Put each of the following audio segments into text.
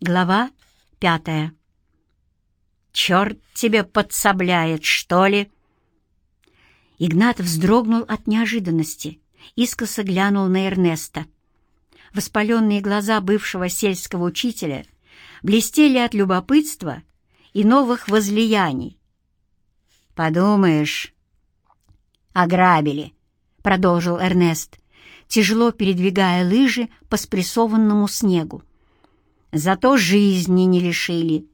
Глава пятая. «Черт тебе подсобляет, что ли?» Игнат вздрогнул от неожиданности, искоса глянул на Эрнеста. Воспаленные глаза бывшего сельского учителя блестели от любопытства и новых возлияний. «Подумаешь, ограбили», — продолжил Эрнест, тяжело передвигая лыжи по спрессованному снегу. Зато жизни не лишили.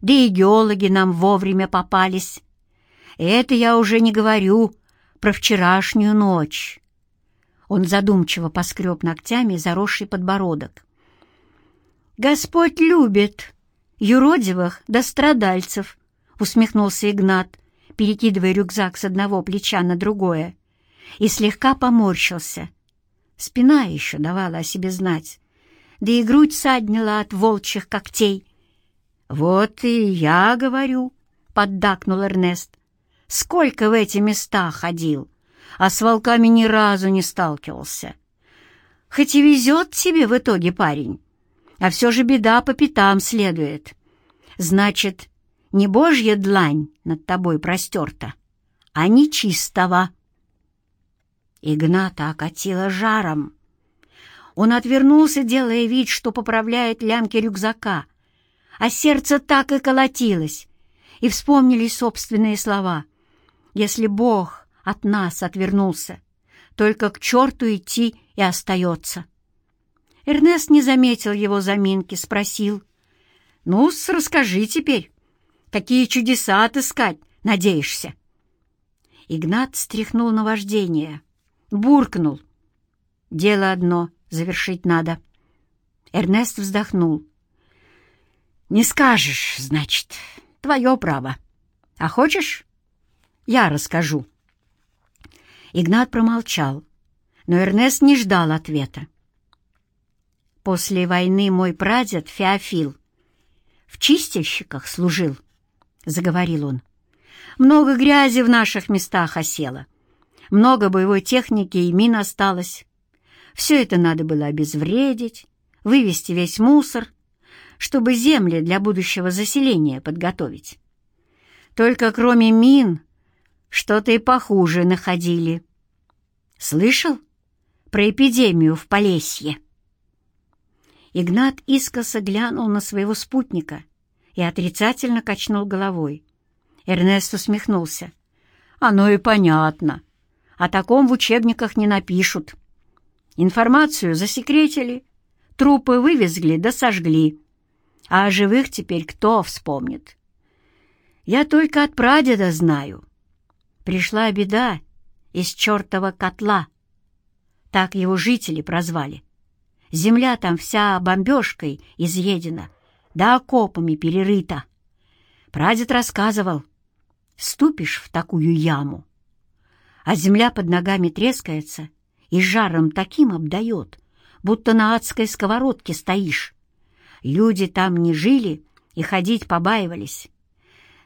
Да и геологи нам вовремя попались. Это я уже не говорю про вчерашнюю ночь. Он задумчиво поскреб ногтями заросший подбородок. «Господь любит юродивых да страдальцев», — усмехнулся Игнат, перекидывая рюкзак с одного плеча на другое, и слегка поморщился. Спина еще давала о себе знать да и грудь саднила от волчьих когтей. «Вот и я говорю», — поддакнул Эрнест. «Сколько в эти места ходил, а с волками ни разу не сталкивался. Хоть и везет тебе в итоге парень, а все же беда по пятам следует. Значит, не божья длань над тобой простерта, а нечистого». Игната окатила жаром. Он отвернулся, делая вид, что поправляет лямки рюкзака, а сердце так и колотилось, и вспомнились собственные слова. «Если Бог от нас отвернулся, только к черту идти и остается». Эрнест не заметил его заминки, спросил. ну расскажи теперь, какие чудеса отыскать надеешься?» Игнат стряхнул на вождение, буркнул. «Дело одно — завершить надо. Эрнест вздохнул. «Не скажешь, значит, твое право. А хочешь, я расскажу». Игнат промолчал, но Эрнест не ждал ответа. «После войны мой прадед Феофил в чистильщиках служил», — заговорил он. «Много грязи в наших местах осело, много боевой техники и мин осталось. Все это надо было обезвредить, вывести весь мусор, чтобы земли для будущего заселения подготовить. Только кроме мин что-то и похуже находили. Слышал про эпидемию в Полесье? Игнат искоса глянул на своего спутника и отрицательно качнул головой. Эрнест усмехнулся. «Оно и понятно. О таком в учебниках не напишут». Информацию засекретили, трупы вывезли да сожгли. А о живых теперь кто вспомнит? Я только от прадеда знаю. Пришла беда из чертова котла. Так его жители прозвали. Земля там вся бомбежкой изъедена, да окопами перерыта. Прадед рассказывал, ступишь в такую яму, а земля под ногами трескается — и жаром таким обдает, будто на адской сковородке стоишь. Люди там не жили и ходить побаивались.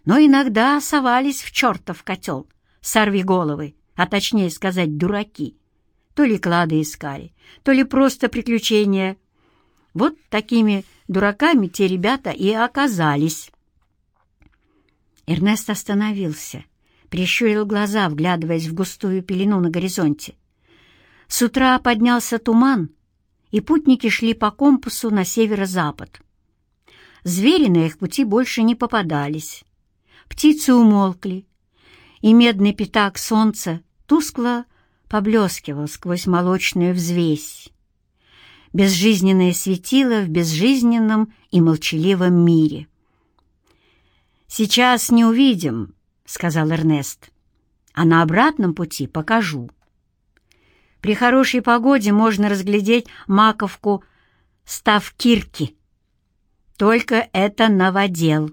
Но иногда совались в чертов котел, сорви головы, а точнее сказать, дураки. То ли клады искали, то ли просто приключения. Вот такими дураками те ребята и оказались. Эрнест остановился, прищурил глаза, вглядываясь в густую пелену на горизонте. С утра поднялся туман, и путники шли по компасу на северо-запад. Звери на их пути больше не попадались. Птицы умолкли, и медный пятак солнца тускло поблескивал сквозь молочную взвесь. Безжизненное светило в безжизненном и молчаливом мире. «Сейчас не увидим», — сказал Эрнест, — «а на обратном пути покажу». При хорошей погоде можно разглядеть маковку ставкирки. Только это новодел.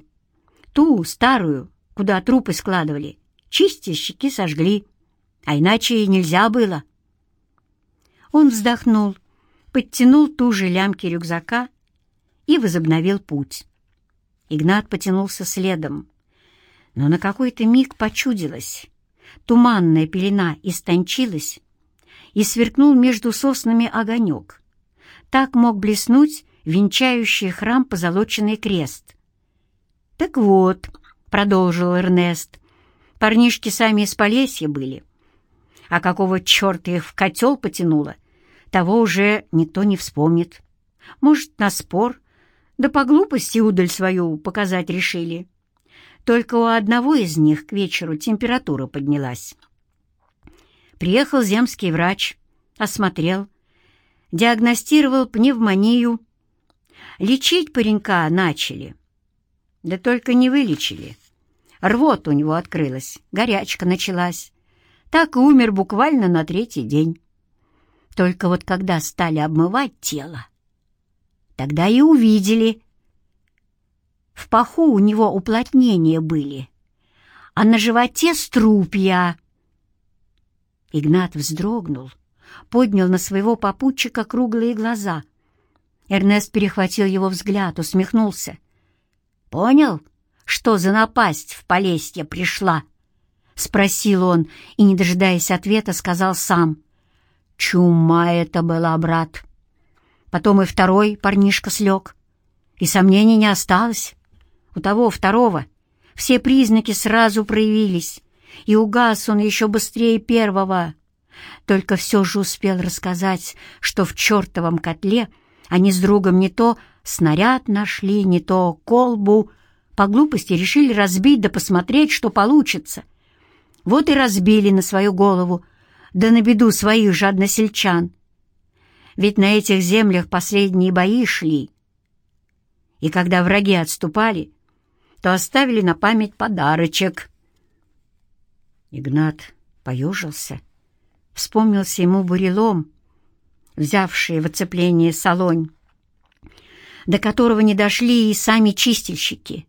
Ту, старую, куда трупы складывали, чистильщики сожгли, а иначе и нельзя было. Он вздохнул, подтянул ту же лямки рюкзака и возобновил путь. Игнат потянулся следом, но на какой-то миг почудилось. Туманная пелена истончилась, и сверкнул между соснами огонек. Так мог блеснуть венчающие храм позолоченный крест. «Так вот», — продолжил Эрнест, — «парнишки сами из Полесья были. А какого черта их в котел потянуло, того уже никто не вспомнит. Может, на спор, да по глупости удаль свою показать решили. Только у одного из них к вечеру температура поднялась. Приехал земский врач, осмотрел, диагностировал пневмонию. Лечить паренька начали. Да только не вылечили. Рвот у него открылась, горячка началась. Так и умер буквально на третий день. Только вот когда стали обмывать тело, тогда и увидели. В паху у него уплотнения были, а на животе струпья. Игнат вздрогнул, поднял на своего попутчика круглые глаза. Эрнест перехватил его взгляд, усмехнулся. «Понял, что за напасть в Полесье пришла?» — спросил он и, не дожидаясь ответа, сказал сам. «Чума это была, брат». Потом и второй парнишка слег, и сомнений не осталось. У того второго все признаки сразу проявились, и угас он еще быстрее первого. Только все же успел рассказать, что в чертовом котле они с другом не то снаряд нашли, не то колбу. По глупости решили разбить да посмотреть, что получится. Вот и разбили на свою голову, да на беду своих же односельчан. Ведь на этих землях последние бои шли. И когда враги отступали, то оставили на память подарочек. Игнат поежился. Вспомнился ему бурелом, взявший в оцепление солонь, до которого не дошли и сами чистильщики.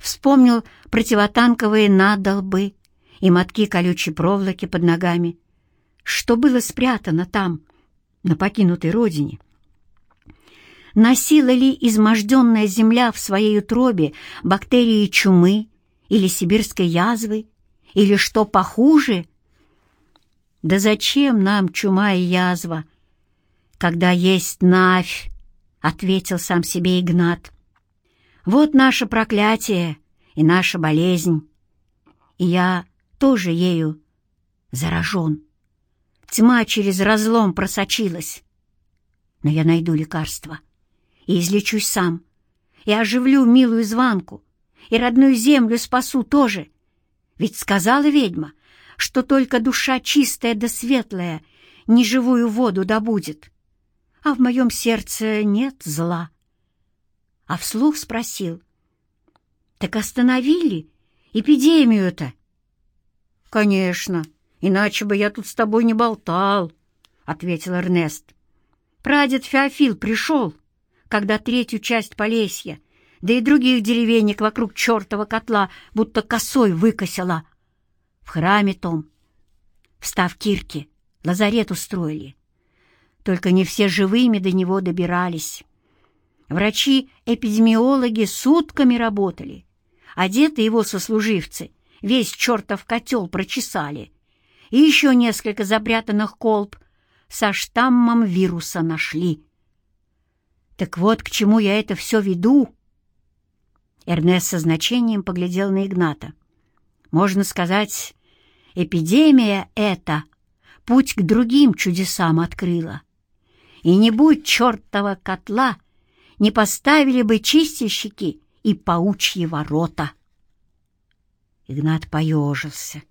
Вспомнил противотанковые надолбы и мотки колючей проволоки под ногами. Что было спрятано там, на покинутой родине? Носила ли изможденная земля в своей утробе бактерии чумы или сибирской язвы, или что похуже? Да зачем нам чума и язва, когда есть Навь, — ответил сам себе Игнат. Вот наше проклятие и наша болезнь, и я тоже ею заражен. Тьма через разлом просочилась. Но я найду лекарство и излечусь сам, и оживлю милую звонку, и родную землю спасу тоже. Ведь сказала ведьма, что только душа чистая да светлая неживую воду добудет, а в моем сердце нет зла. А вслух спросил, «Так остановили эпидемию-то?» «Конечно, иначе бы я тут с тобой не болтал», — ответил Эрнест. «Прадед Феофил пришел, когда третью часть Полесья, да и других деревенек вокруг чертова котла будто косой выкосила. В храме том, встав кирки, лазарет устроили. Только не все живыми до него добирались. Врачи-эпидемиологи сутками работали, а дед и его сослуживцы весь чертов котел прочесали, и еще несколько запрятанных колб со штаммом вируса нашли. Так вот, к чему я это все веду. Эрнест со значением поглядел на Игната. Можно сказать, эпидемия эта путь к другим чудесам открыла. И не будь чертова котла, не поставили бы чистильщики и паучьи ворота. Игнат поежился.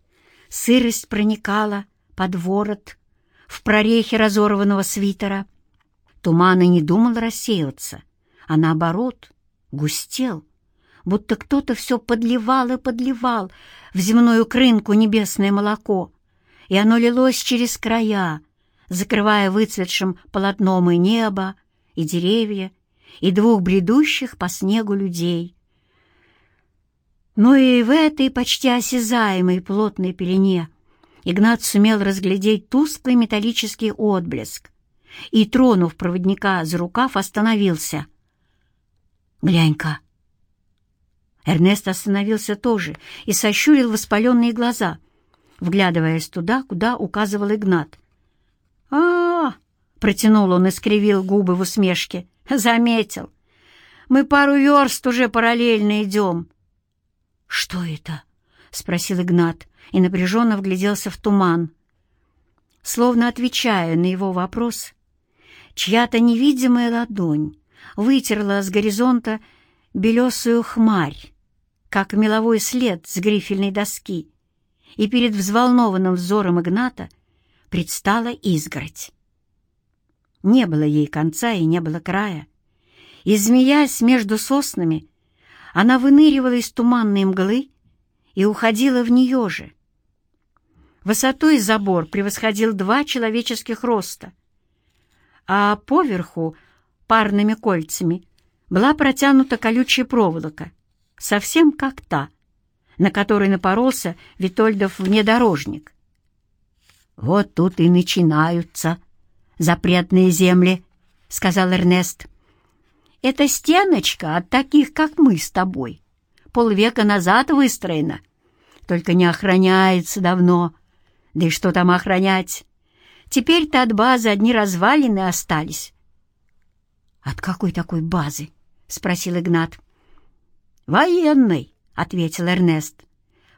Сырость проникала под ворот, в прорехе разорванного свитера. Туман и не думал рассеиваться, а наоборот густел, будто кто-то все подливал и подливал в земную крынку небесное молоко, и оно лилось через края, закрывая выцветшим полотном и небо, и деревья, и двух бредущих по снегу людей. Но и в этой почти осязаемой плотной пелене Игнат сумел разглядеть тусклый металлический отблеск и, тронув проводника за рукав, остановился. «Глянь-ка!» Эрнест остановился тоже и сощурил воспаленные глаза, вглядываясь туда, куда указывал Игнат. а, -а, -а протянул он и скривил губы в усмешке. «Заметил. Мы пару верст уже параллельно идем». «Что это?» — спросил Игнат и напряженно вгляделся в туман. Словно отвечая на его вопрос, чья-то невидимая ладонь вытерла с горизонта белесую хмарь, как меловой след с грифельной доски, и перед взволнованным взором Игната предстала изгородь. Не было ей конца и не было края, и, змеясь между соснами, она выныривала из туманной мглы и уходила в нее же. Высотой забор превосходил два человеческих роста, а поверху парными кольцами была протянута колючая проволока, совсем как та, на которой напоролся Витольдов внедорожник. «Вот тут и начинаются запретные земли», — сказал Эрнест. Эта стеночка от таких, как мы с тобой, полвека назад выстроена, только не охраняется давно. Да и что там охранять? Теперь-то от базы одни развалины остались. — От какой такой базы? — спросил Игнат. — Военной, — ответил Эрнест.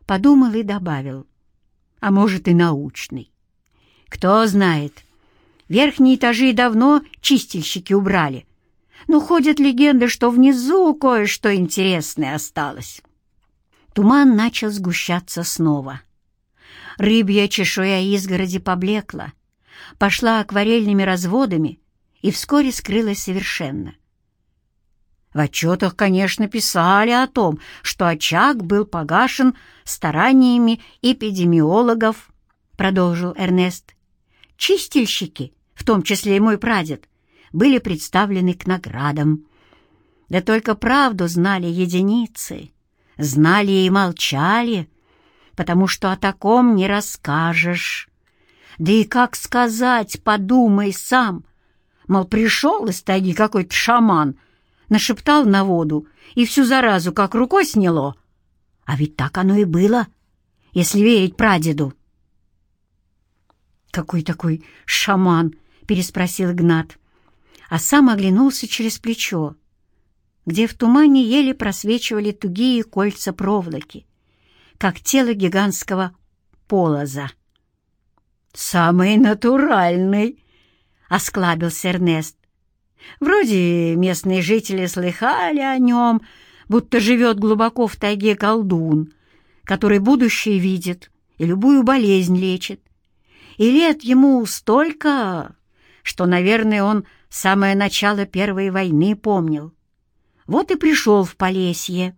Подумал и добавил. — А может, и научный. Кто знает, верхние этажи давно чистильщики убрали, но ходят легенды, что внизу кое-что интересное осталось. Туман начал сгущаться снова. Рыбья чешуя изгороди поблекла, пошла акварельными разводами и вскоре скрылась совершенно. В отчетах, конечно, писали о том, что очаг был погашен стараниями эпидемиологов, продолжил Эрнест. Чистильщики, в том числе и мой прадед, были представлены к наградам. Да только правду знали единицы, знали и молчали, потому что о таком не расскажешь. Да и как сказать, подумай сам. Мол, пришел из тайги какой-то шаман, нашептал на воду, и всю заразу как рукой сняло. А ведь так оно и было, если верить прадеду. «Какой такой шаман?» — переспросил Игнат а сам оглянулся через плечо, где в тумане еле просвечивали тугие кольца проволоки, как тело гигантского полоза. «Самый натуральный!» — осклабился Эрнест. «Вроде местные жители слыхали о нем, будто живет глубоко в тайге колдун, который будущее видит и любую болезнь лечит. И лет ему столько, что, наверное, он самое начало Первой войны помнил. Вот и пришел в Полесье.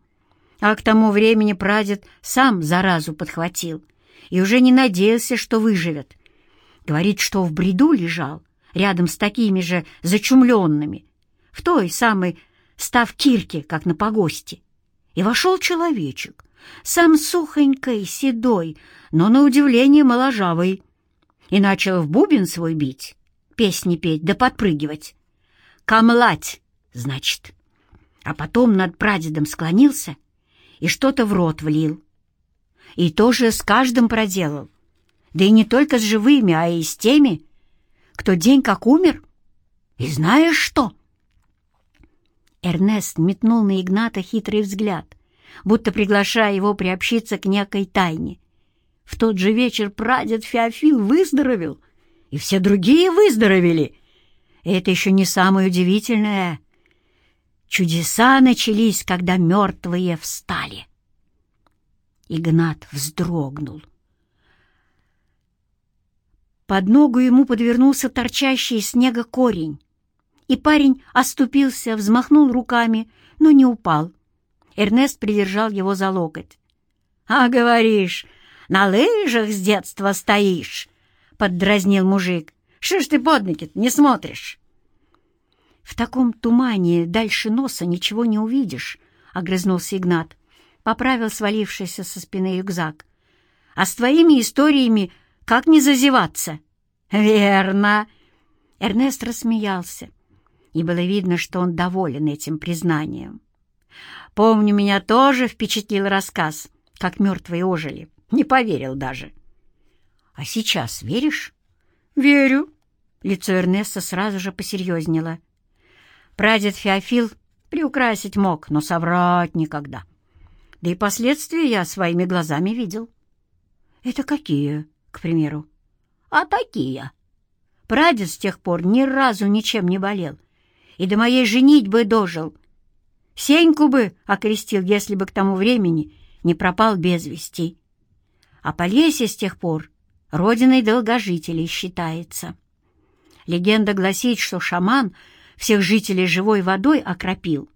А к тому времени прадед сам заразу подхватил и уже не надеялся, что выживет. Говорит, что в бреду лежал, рядом с такими же зачумленными, в той самой ставкирке, как на погосте. И вошел человечек, сам сухонькой, седой, но, на удивление, моложавый, и начал в бубен свой бить песни петь да подпрыгивать. «Камлать!» — значит. А потом над прадедом склонился и что-то в рот влил. И тоже с каждым проделал. Да и не только с живыми, а и с теми, кто день как умер. И знаешь что? Эрнест метнул на Игната хитрый взгляд, будто приглашая его приобщиться к некой тайне. В тот же вечер прадед Феофил выздоровел — и все другие выздоровели. Это еще не самое удивительное. Чудеса начались, когда мертвые встали. Игнат вздрогнул. Под ногу ему подвернулся торчащий из снега корень, и парень оступился, взмахнул руками, но не упал. Эрнест придержал его за локоть. «А, говоришь, на лыжах с детства стоишь!» поддразнил мужик. «Что ж ты под ноги не смотришь?» «В таком тумане дальше носа ничего не увидишь», — огрызнулся Игнат. Поправил свалившийся со спины рюкзак. «А с твоими историями как не зазеваться?» «Верно!» Эрнест рассмеялся, и было видно, что он доволен этим признанием. «Помню, меня тоже впечатлил рассказ, как мертвые ожили. Не поверил даже. А сейчас веришь? Верю. Лицо Эрнеста сразу же посерьезнело. Прадед Феофил приукрасить мог, но соврать никогда. Да и последствия я своими глазами видел. Это какие, к примеру? А такие. Прадед с тех пор ни разу ничем не болел и до моей женитьбы дожил. Сеньку бы окрестил, если бы к тому времени не пропал без вести. А Полесье с тех пор родиной долгожителей считается. Легенда гласит, что шаман всех жителей живой водой окропил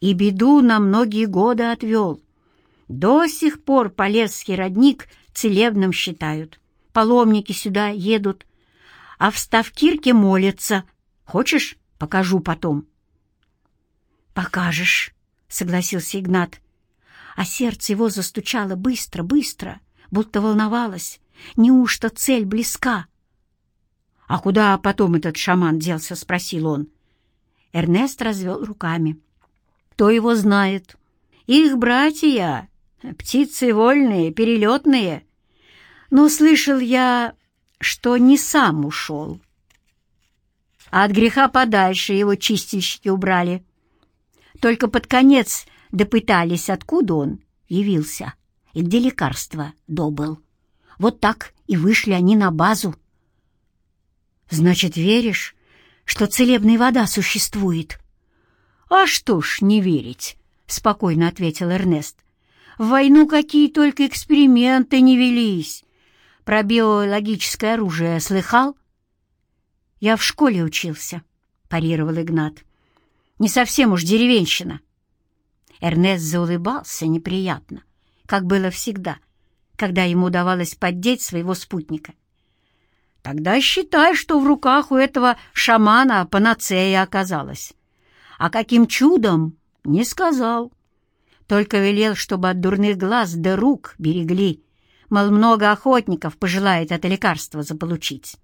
и беду на многие годы отвел. До сих пор Полесский родник целебным считают. Паломники сюда едут, а в Ставкирке молятся. Хочешь, покажу потом?» «Покажешь», — согласился Игнат. А сердце его застучало быстро, быстро, будто волновалось. Неужто цель близка? «А куда потом этот шаман делся?» — спросил он. Эрнест развел руками. «Кто его знает? Их братья, птицы вольные, перелетные. Но слышал я, что не сам ушел. А от греха подальше его чистильщики убрали. Только под конец допытались, откуда он явился и где лекарство добыл. Вот так и вышли они на базу. «Значит, веришь, что целебная вода существует?» «А что ж не верить?» — спокойно ответил Эрнест. «В войну какие только эксперименты не велись. Про биологическое оружие слыхал?» «Я в школе учился», — парировал Игнат. «Не совсем уж деревенщина». Эрнест заулыбался неприятно, как было всегда, когда ему удавалось поддеть своего спутника. «Тогда считай, что в руках у этого шамана панацея оказалась. А каким чудом, не сказал. Только велел, чтобы от дурных глаз до рук берегли, мол, много охотников пожелает это лекарство заполучить.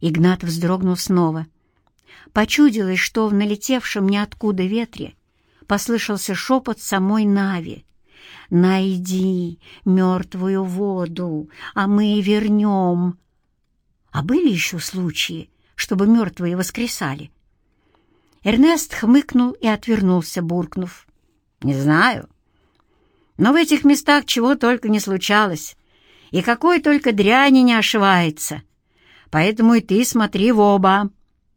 Игнат вздрогнул снова. Почудилось, что в налетевшем ниоткуда ветре послышался шепот самой Нави. «Найди мертвую воду, а мы вернем». А были еще случаи, чтобы мертвые воскресали? Эрнест хмыкнул и отвернулся, буркнув. «Не знаю. Но в этих местах чего только не случалось, и какой только дряни не ошивается. Поэтому и ты смотри в оба,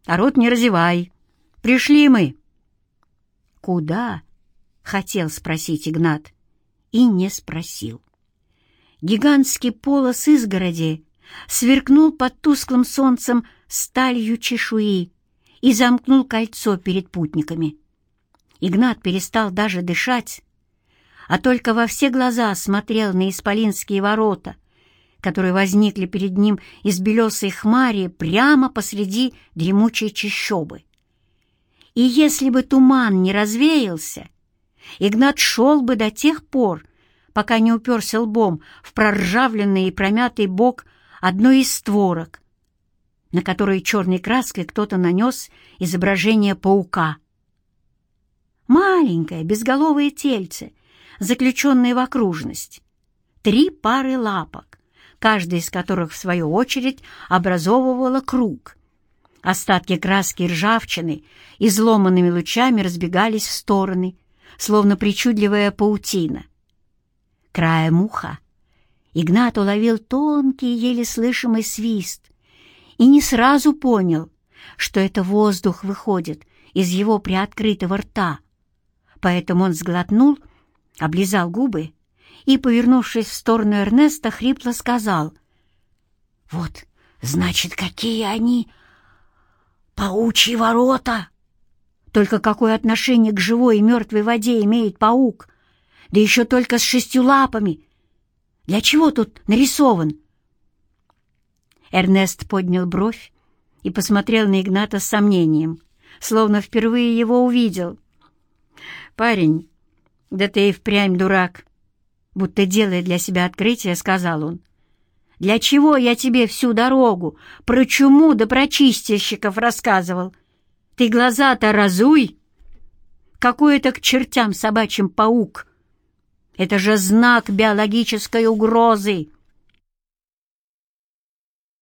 а рот не разевай. Пришли мы». «Куда?» — хотел спросить Игнат, и не спросил. Гигантский полос изгороди сверкнул под тусклым солнцем сталью чешуи и замкнул кольцо перед путниками. Игнат перестал даже дышать, а только во все глаза смотрел на исполинские ворота, которые возникли перед ним из белесой хмари прямо посреди дремучей чащобы. И если бы туман не развеялся, Игнат шел бы до тех пор, пока не уперся лбом в проржавленный и промятый бок одной из створок, на которой черной краской кто-то нанес изображение паука. Маленькое безголовое тельце, заключенное в окружность, три пары лапок, каждая из которых, в свою очередь, образовывала круг. Остатки краски ржавчины изломанными лучами разбегались в стороны, словно причудливая паутина. Краем уха Игнат уловил тонкий, еле слышимый свист и не сразу понял, что это воздух выходит из его приоткрытого рта. Поэтому он сглотнул, облизал губы и, повернувшись в сторону Эрнеста, хрипло сказал, «Вот, значит, какие они паучьи ворота!» Только какое отношение к живой и мертвой воде имеет паук? Да еще только с шестью лапами. Для чего тут нарисован? Эрнест поднял бровь и посмотрел на Игната с сомнением, словно впервые его увидел. «Парень, да ты и впрямь дурак!» будто делая для себя открытие, сказал он. «Для чего я тебе всю дорогу про чуму да про чистильщиков рассказывал? Ты глаза-то разуй! Какой это к чертям собачьим паук! Это же знак биологической угрозы!»